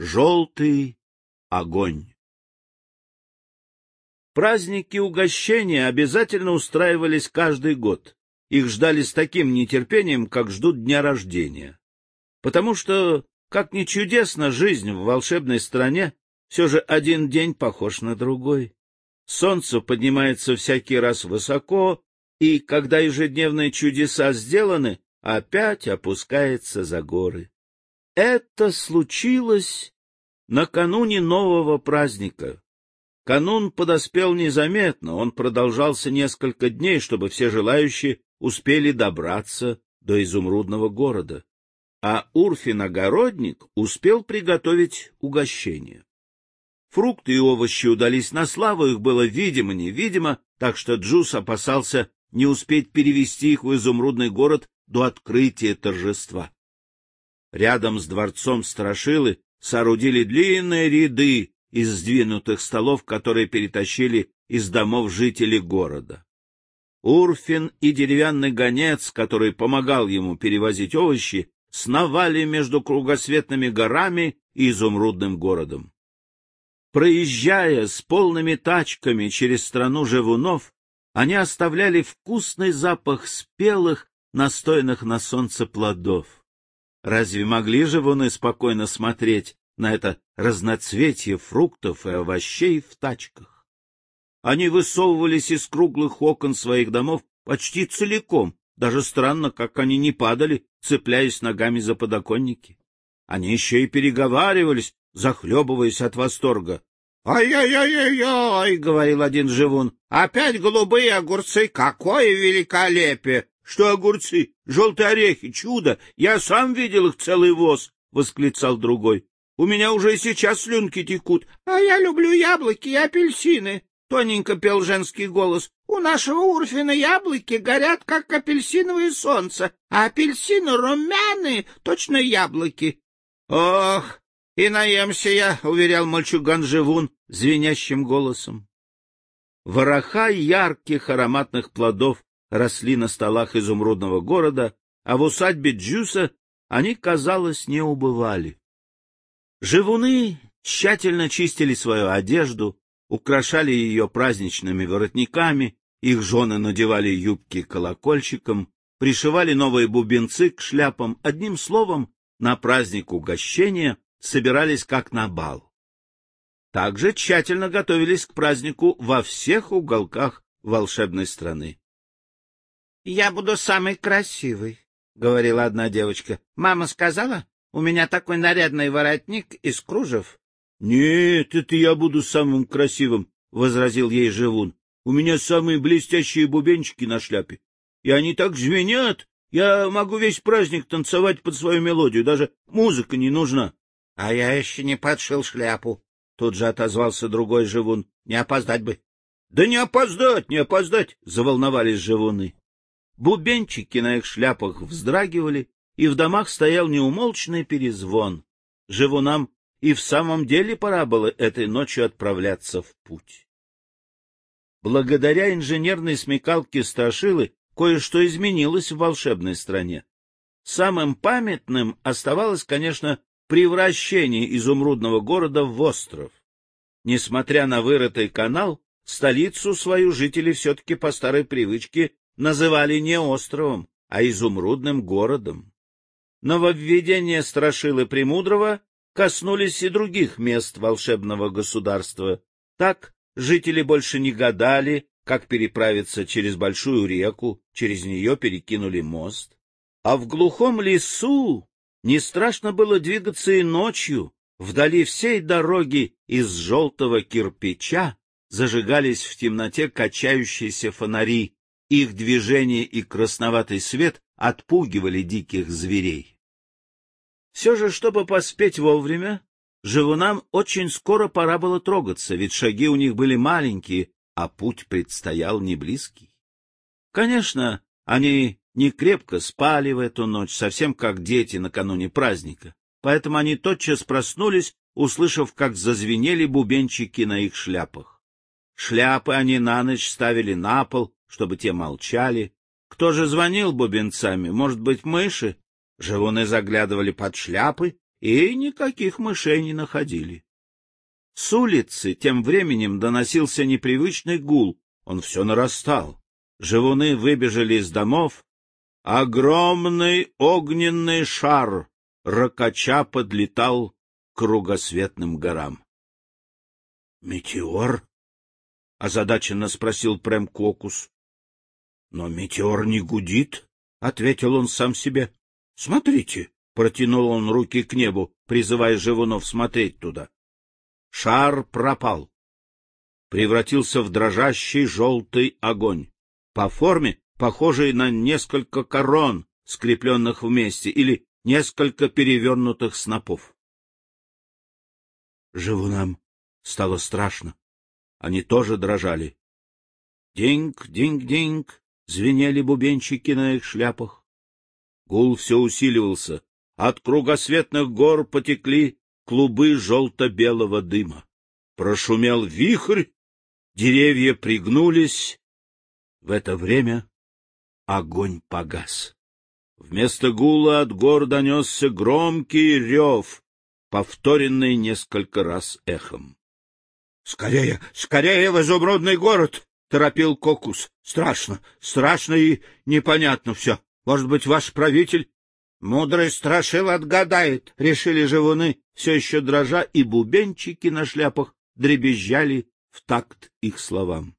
желтый огонь. Праздники угощения обязательно устраивались каждый год. Их ждали с таким нетерпением, как ждут дня рождения. Потому что, как ни чудесно, жизнь в волшебной стране все же один день похож на другой. Солнце поднимается всякий раз высоко, и, когда ежедневные чудеса сделаны, опять опускается за горы. Это случилось накануне нового праздника. Канун подоспел незаметно, он продолжался несколько дней, чтобы все желающие успели добраться до изумрудного города. А Урфин-огородник успел приготовить угощение. Фрукты и овощи удались на славу, их было видимо-невидимо, так что Джус опасался не успеть перевести их в изумрудный город до открытия торжества. Рядом с дворцом Страшилы соорудили длинные ряды из сдвинутых столов, которые перетащили из домов жителей города. Урфин и деревянный гонец, который помогал ему перевозить овощи, сновали между кругосветными горами и изумрудным городом. Проезжая с полными тачками через страну живунов, они оставляли вкусный запах спелых, настойных на солнце плодов. Разве могли живуны спокойно смотреть на это разноцветие фруктов и овощей в тачках? Они высовывались из круглых окон своих домов почти целиком, даже странно, как они не падали, цепляясь ногами за подоконники. Они еще и переговаривались, захлебываясь от восторга. «Ай-яй-яй-яй!» — говорил один живун. «Опять голубые огурцы! Какое великолепие! Что огурцы? Желтые орехи! Чудо! Я сам видел их целый воз!» — восклицал другой. «У меня уже и сейчас слюнки текут. А я люблю яблоки и апельсины!» — тоненько пел женский голос. «У нашего Урфина яблоки горят, как апельсиновое солнце, а апельсины румяные, точно яблоки». «Ох, и наемся я, — уверял мальчуган Живун звенящим голосом. Вороха ярких ароматных плодов росли на столах изумрудного города, а в усадьбе Джуса они, казалось, не убывали. Живуны тщательно чистили свою одежду, украшали ее праздничными воротниками, их жены надевали юбки колокольчиком, пришивали новые бубенцы к шляпам, одним словом, на праздник угощения собирались как на бал. Также тщательно готовились к празднику во всех уголках волшебной страны. — Я буду самый красивый, — говорила одна девочка. — Мама сказала, у меня такой нарядный воротник из кружев. — Нет, это я буду самым красивым, — возразил ей Живун. — У меня самые блестящие бубенчики на шляпе. И они так звенят. Я могу весь праздник танцевать под свою мелодию, даже музыка не нужна. — А я еще не подшил шляпу, — тут же отозвался другой живун. — Не опоздать бы. — Да не опоздать, не опоздать, — заволновались живуны. Бубенчики на их шляпах вздрагивали, и в домах стоял неумолчный перезвон. Живунам и в самом деле пора было этой ночью отправляться в путь. Благодаря инженерной смекалке Страшилы кое-что изменилось в волшебной стране. Самым памятным оставалось, конечно, превращение изумрудного города в остров. Несмотря на вырытый канал, столицу свою жители все-таки по старой привычке называли не островом, а изумрудным городом. Нововведения Страшилы Премудрого коснулись и других мест волшебного государства. Так жители больше не гадали, как переправиться через большую реку, через нее перекинули мост. А в глухом лесу не страшно было двигаться и ночью. Вдали всей дороги из желтого кирпича зажигались в темноте качающиеся фонари. Их движение и красноватый свет отпугивали диких зверей. Все же, чтобы поспеть вовремя, живунам очень скоро пора было трогаться, ведь шаги у них были маленькие, а путь предстоял не близкий. Конечно, они не крепко спали в эту ночь, совсем как дети накануне праздника, поэтому они тотчас проснулись, услышав, как зазвенели бубенчики на их шляпах. Шляпы они на ночь ставили на пол, чтобы те молчали. Кто же звонил бубенцами? Может быть, мыши? Живуны заглядывали под шляпы и никаких мышей не находили. С улицы тем временем доносился непривычный гул, он все нарастал. Живуны выбежали из домов. Огромный огненный шар ракача подлетал к кругосветным горам. — Метеор? — озадаченно спросил Прем Кокус. — Но метеор не гудит, — ответил он сам себе. — Смотрите, — протянул он руки к небу, призывая живунов смотреть туда. Шар пропал. Превратился в дрожащий желтый огонь. По форме похожий на несколько корон, скрепленных вместе, или несколько перевернутых снопов. Живунам стало страшно. Они тоже дрожали. Динг, динг, динг, звенели бубенчики на их шляпах. Гул все усиливался. От кругосветных гор потекли клубы желто-белого дыма. Прошумел вихрь, деревья пригнулись. В это время огонь погас. Вместо гула от гор донесся громкий рев, повторенный несколько раз эхом. — Скорее, скорее в изумрудный город! — торопил Кокус. — Страшно, страшно и непонятно все. Может быть, ваш правитель... — Мудрый страшил отгадает, — решили живуны, все еще дрожа, и бубенчики на шляпах дребезжали в такт их словам.